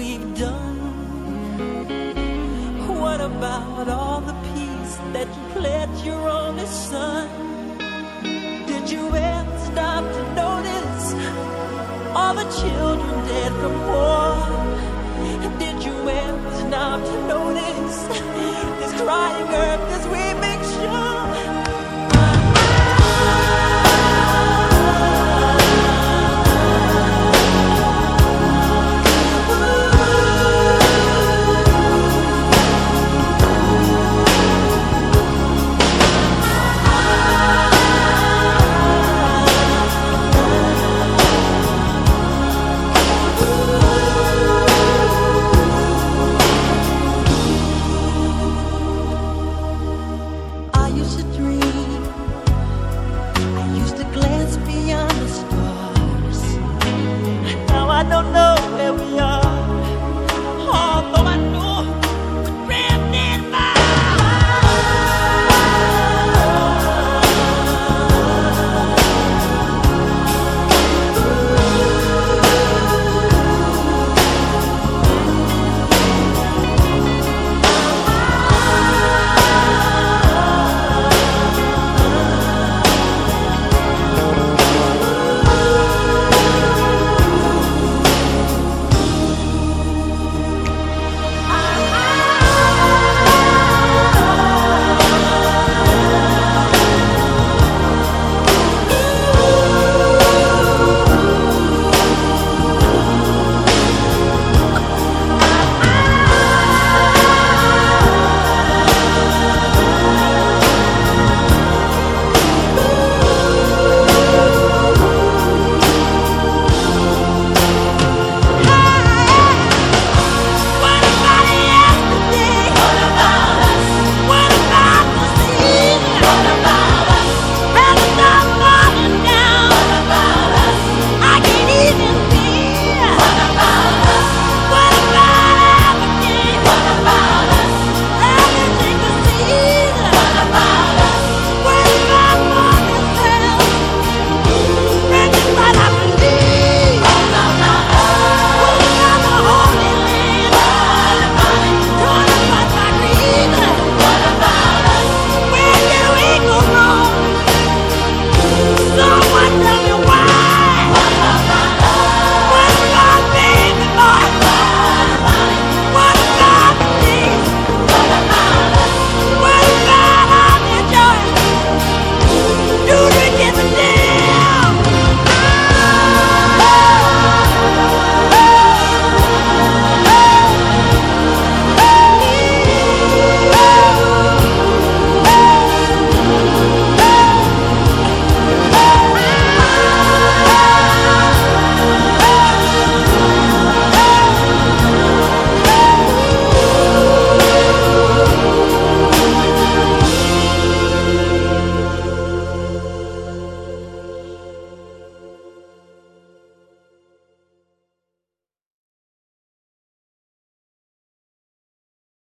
We've done. What about all the peace that you pledged your only son? Did you ever stop to notice all the children To dream.